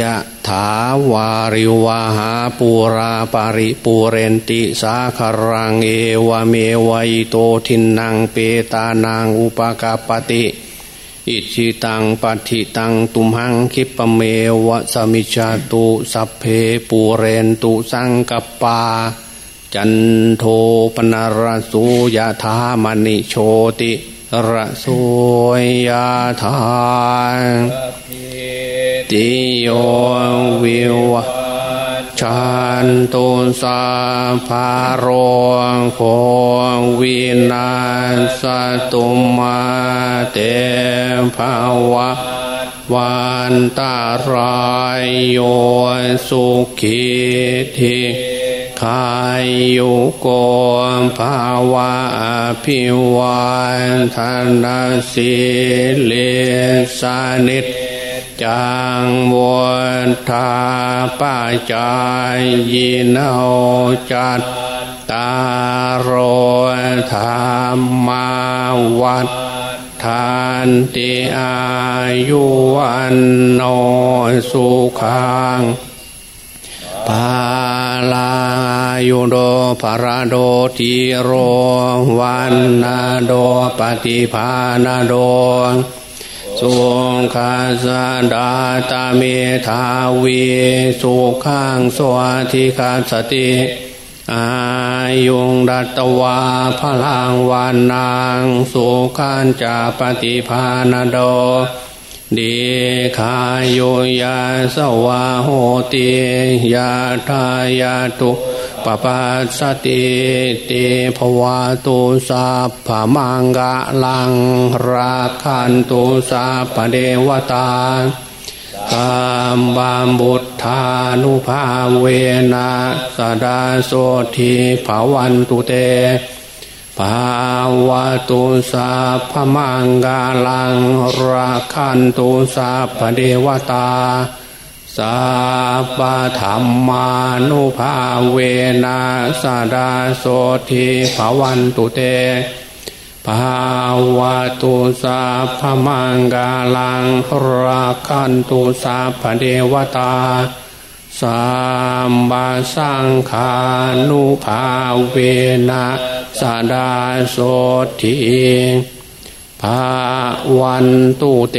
ยะถาวาริวาหาปูราปาริปูเรนติสาคารังเอวเมวัยโตทินังเปตานางอุปกาปติอิชิตังปัติตังตุมหังคิปเมวะสมิจาตุสัพเพปูเรนตุสังกปา จันโทปนารสุยะธามณิโชติระโสยะธา ติโยวิวชันตุสาภารโควินาสตุมาเตภาวะวันตารายโยสุขิทิายุโกภาวะพิวันธนาสิเลสานิจจังวนทาป้าจายยินเอจัตตารโรธรรมาวัดทานติอายุวันโนสุขัง ยุโดภารโดติโรวันนาโดปฏิภาณโดสุขาสดาตาเมทาวีสุขังสวัติคาสติอายุงดัตวาพลังวานนางสุขันจาปฏิภาณโดดีขายุยาสวาโหติยาทายาตุ ปปัสสติเตภวาตุสาภามังกะลังราคันตุสาปเดวตาตามบามบุตธานุภาเวนะสดาโสทีภาวันตุเตภาวะตุสาพมังกาลังราคันตุสาพเดวตา สัพธรรมานุภาเวนะสดาโสทีภวันตุเตภาวะตุสาพมังกาลังราคันตุสาพเดวตาสัมบาสังขานุภาเวนะสดาโสทีภาวันตุเต